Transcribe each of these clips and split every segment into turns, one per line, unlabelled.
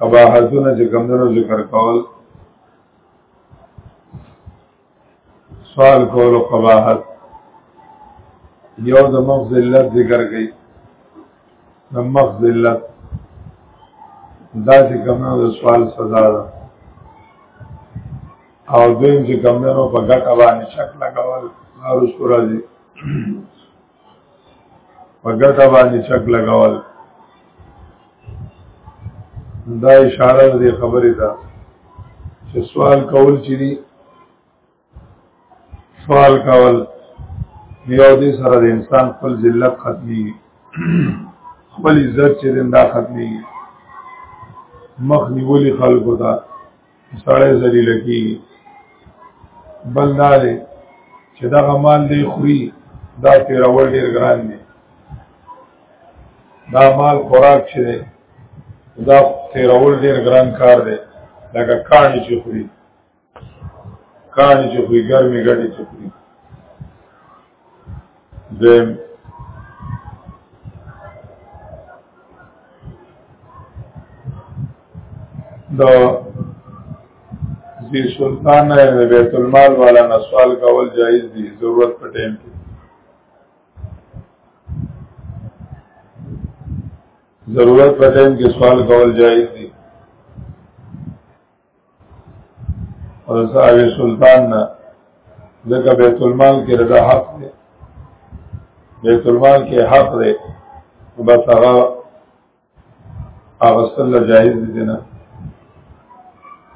قباحتونه چې کمدنو ذکر کول سوال کول او قباحت یو د مخ ذلت ذکر کړي د مخ ذلت دا چې کمنو د سوال سزا ده او دویم چې کمنو په ګټه باندې شک لګول هر څو راځي په ګټه باندې چک لګول دا اشاره دې خبرې ده چې سوال کول چې دي سوال کول یو دې سره د انسان خپل ذلت ختمي خپل عزت چې دا ختمي مخ نیولې خلکو ته سړی ذلیل کیږي بل دا دی چې دا غمال دی خوري دا تیرول ډیر ګران دی دا مال خوراک چې دی دا تیرول ډیر ګران کار دی لکه کاڼي چې خوري کاڼي چې خوري ګرمې ګډې چې خوري دویم دا زی سلطان د بیت المال والا نه سوال کول جایز دي ضرورت په ټیم کې ضرورت په ټیم کې سوال کول جایز دي او د صاحب سلطان نه ځکه بیت المال کې رضا حق دی بیت المال کې حق دی بس هغه اغسل جائز دي نه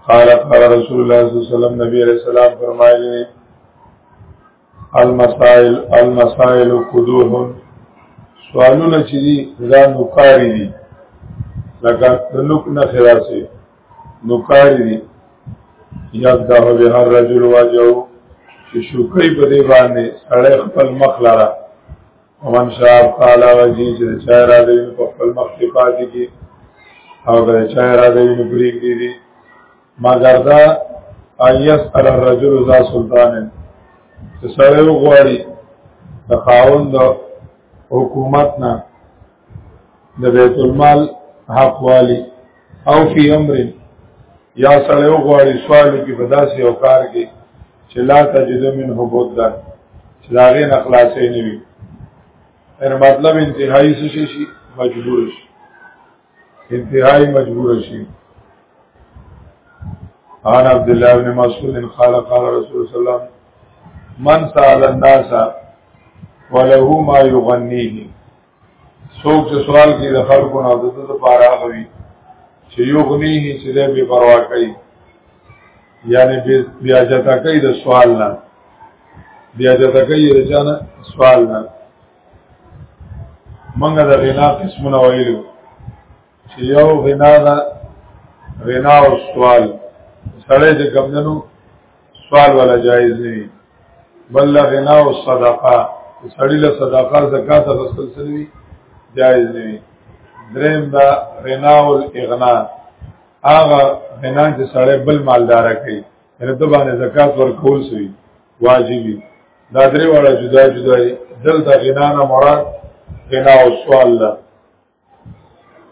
قال قال رسول الله صلی الله علیه وسلم نبی علیہ السلام فرمایلی المسائل المسائل قدوح سوالونه چې دي دا نوکاری دي لکه د نوک نه خلاصي نوکاری دي یاد دا به هر رجل واجو چې شوکې په دې باندې سړی خپل مخ لاره ومن شاب قال وجي چې چا را دې په خپل مخ کې پاتې کی او دا چا را دې نو پریګ دي مگر دا ایس ال الرجل ذا سلطان چې سره وغواړي د خاوند د حکومت نه د بیت المال حق والی او فی امر یا سره وغواړي سوال کې بداسي او کار کې چې لا تجد منه بودن چې دا غي نه خلاصې نه وي ان مطلب انتهایی څه شي مجبور شي انتهائی مجبور شي عن عبد الله بن مسعود قال قال رسول صلی الله علیه وسلم من سال الناس وله ما يغنيه څوک چې سوال کوي د خلکو نه د دې لپاره غوي چې یو غني هي چې دې بے پروا کوي یعنی بیا جتا کوي د سوال نه بیا جتا کوي د چانه سوال نه منګه د غنا قسمونه ویلو چې یو غنا دا غنا او سوال سړی د کمندنو سوال ولا جایز نه وي بل غنا او صدقه سړی له صدقه زکات غسل سوي جایز نه وي دریم دا غنا او اغنا هغه غنا چې سړی بل مالدار کوي هر د باندې زکات ورکول سوي واجبي دا درې واړه جدا جدا دي دلته غنا نه مراد غنا او سوال ده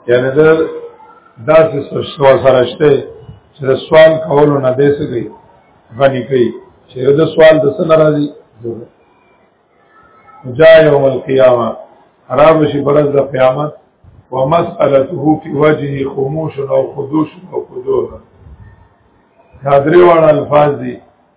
یعنی دا داسې سوچو سره شته چې د سوال کولو نه دې سګي غني کوي چې د سوال د څه ناراضي جا یوم القیامه حرام شي برز د قیامت ومسألته فی وجه خموش او خدوش او خدوش دا درې واړه الفاظ دي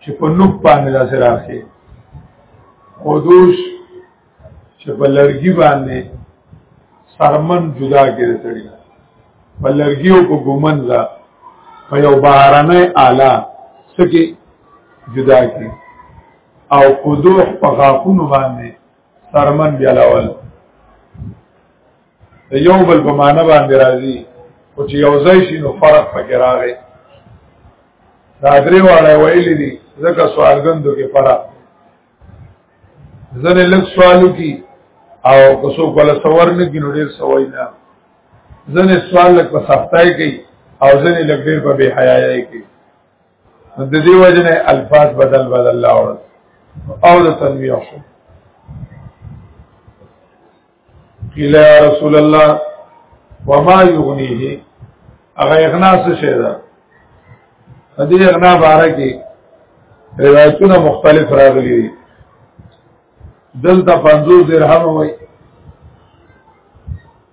چې په نوک باندې داسې راخې خودوش چې په لرګي باندې سرمن جدا کړي سړي په لرګي او په ګومن دا په یو بهرانه اعلی سکه جدا کړي او قدوح په غاپونو باندې سرمن بیا لاول د یو بل په معنا باندې راځي او چې یو ځای شي نو فرق پکې راغی دا درې واړه ویلې دي ځکه سوالګندو کې فرق ځنه لږ سوالو کې او کوڅو کول سوار نه کې نو ډېر سوای نه ځنه سوال لږ په سختای کې او ځنه لږ ډېر په بے حیايي کې د دې وجنه الفاظ بدل بدل لاول او د تنویع شو قیل یا رسول الله وما یغنیه هغه اغنا څه شی ده د دې اغنا باره کې روایتونه مختلف راغلي دي دلته 50 درهم وای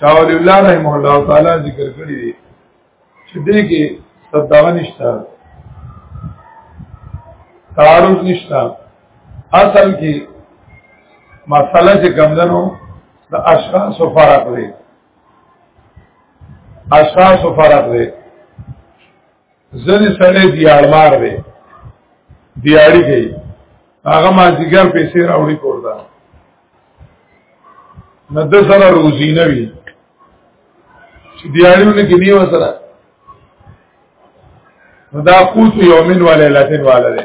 شاول الله رحمه الله تعالی ذکر کړی دی چې دې کې صدقه نشته تعارض نشته اصل کې مسله چې کمندنو د اشخاص فرق دی اشخاص فرق دی ځنې سړی دیاړمار دی دیاړي کوي هغه ما ځګر پیسې راوړي کوړدا نه د سره روزي نه وي چې دیاړیونه کې نیو سره دا قوت یومن والے لاتین والے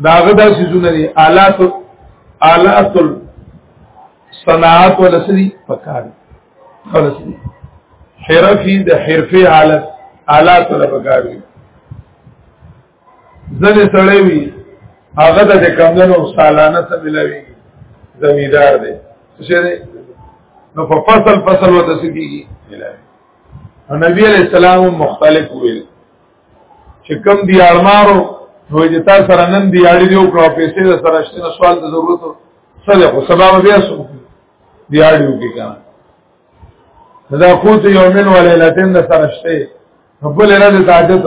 دا غدا سيزونه دي آلات آلات صناعت ولسري پکار خلصي حرفي د حرفي حالت آلات ولا پکار دي ځنه سړی وي هغه د کمندونو سالانه څه ملوي زمیدار دی څه دی نو په فصل فصل وته سګيږي ملوي نبی علیہ السلام مختلف ویل چې کم دی ارمارو نو چې تاسو سره نن دی اړې دی او کړو پیسې د سره شته سوال د ضرورت سره خو سبب بیا سو دی اړې وکي کنه دا قوت یومن ولیلتین د سره شته خپل نه د تاجت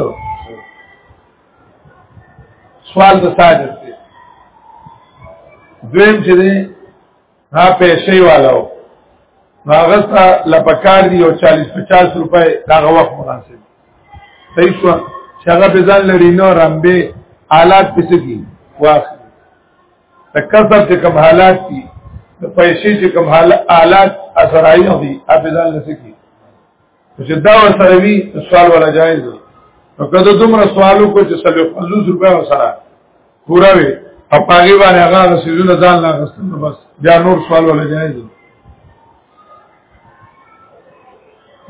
سوال د تاجت دویم چې ها پیسې والو ماغستا لپکار دی او 40 50 روپے دا وخت مناسب صحیح شو چې هغه به ځان لري نو رمبه حالات پسې کی واخلي تکثر چې کوم حالات دي پیسې چې کوم حالات اثرایي دي اپ ځان لسکی چې دا سره وی سوال ولا جایز نو کله دومره سوالو کو چې سلو 50 روپیا وسره پورا وی په پاګی باندې هغه سيزونه ځان لا غستنه بس بیا نور سوال ولا جایز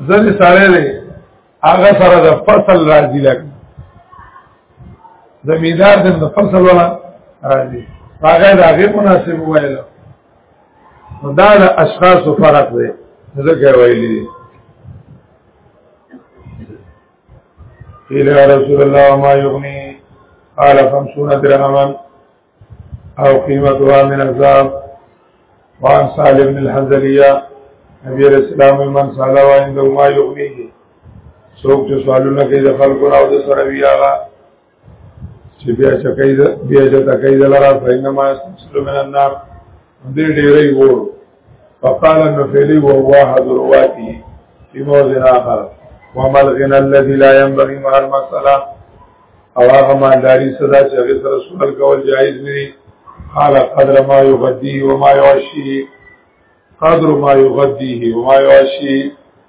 ځنې سره دی هغه سره د فصل راځي لګ زمیدار د فصل ولا راځي هغه د هغه مناسب وایلو دا د اشخاص فرق دی ذکر ویلی دی قیل یا رسول الله ما یغنی قال خمسون درهما او قیمتها من الذهب وعن سالم بن الحنزلیه نبی علیہ السلام من سالا و عنده ما یغنیه څوک چې سوالونه کوي د خلکو راو د سره ویاغه چې بیا چکې ده بیا چې تکې ده لاره فینما سلو من النار دې ډېرې وور فقال النفيلي وهو احد رواته في موضع اخر وما الغنى الذي لا ينبغي مع المساله او هغه مالداری صدا چې هغه سره سوال کول جایز نه دي قال قدر ما يغديه وما يعشيه قدر ما يغديه وما يعشيه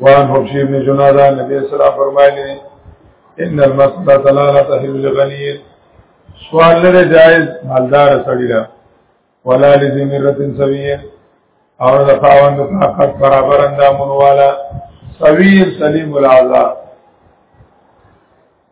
وان حبشی ابن جنادا نبی اسلام فرمایلی ان المسلط لا تحل لغنیر سوال لره جائز مالدار سړی دا ولا لذمرت سویه او د خاوند طاقت برابر اندامونو والا سویر سلیم العذاب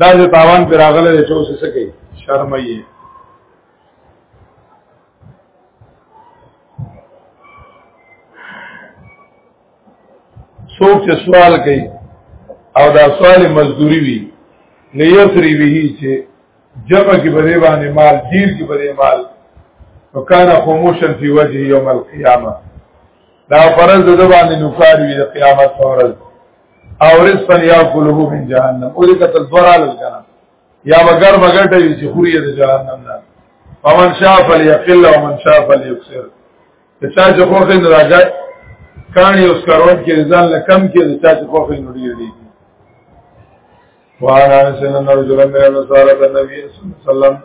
دا چې تاوان پر راغله دی چې اوس څه کوي شرم یې څوک چې سوال کوي او دا سوال مزدوري وي نه یې سری وی چې جمع کې بری باندې مال دیر کې بری مال وکان خاموشا فی وجه یوم القیامه دا فرض د باندې نوکار وی د قیامت پر ورځ او رزقا یاکله من جهنم او دې کتل دورال کنا یا بغیر بغیر ته چې خوري د جهنم نه فمن شاء فليقل ومن شاء فليكثر چې چا چې خوخه نه راځي کانی اوس کارون کې ځان له کم کې چې چا چې خوخه نه ډیر دی وعن انس ان رجلا من انصار النبي صلى الله عليه وسلم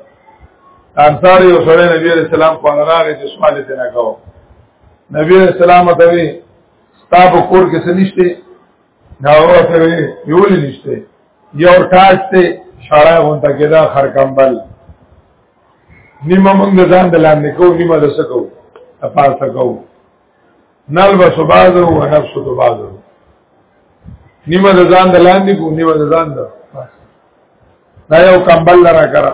انصار یو سره نبی رسول الله صلی الله علیه وسلم په هغه چې سوال ته نه کاوه نبی رسول الله ته ستا په کور کې څه نشته دا ورته یو نشته یو ټاټ ته شړای غونډه کې دا خر کمبل نیمه موږ ځان د لاندې کو نیمه د سکو اپاسه کو نل بس بازو و نفس تو بازو نیمه د ځان د لاندې کو نیمه د ځان د دا یو کمبل لرا کرا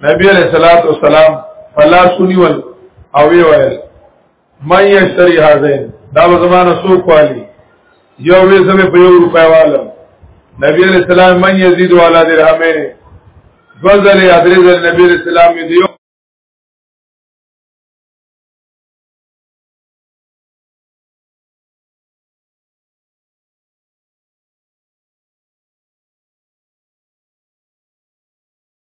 نبی علیہ الصلوۃ والسلام فلا سنیول او وی ویل مې یشتری هاذین دا زمانہ سو خالی یو وی سم په یو روپیا والا نبی علیہ السلام مې یزید والا درهمه دوزل ادریز نبی علیہ السلام دې یو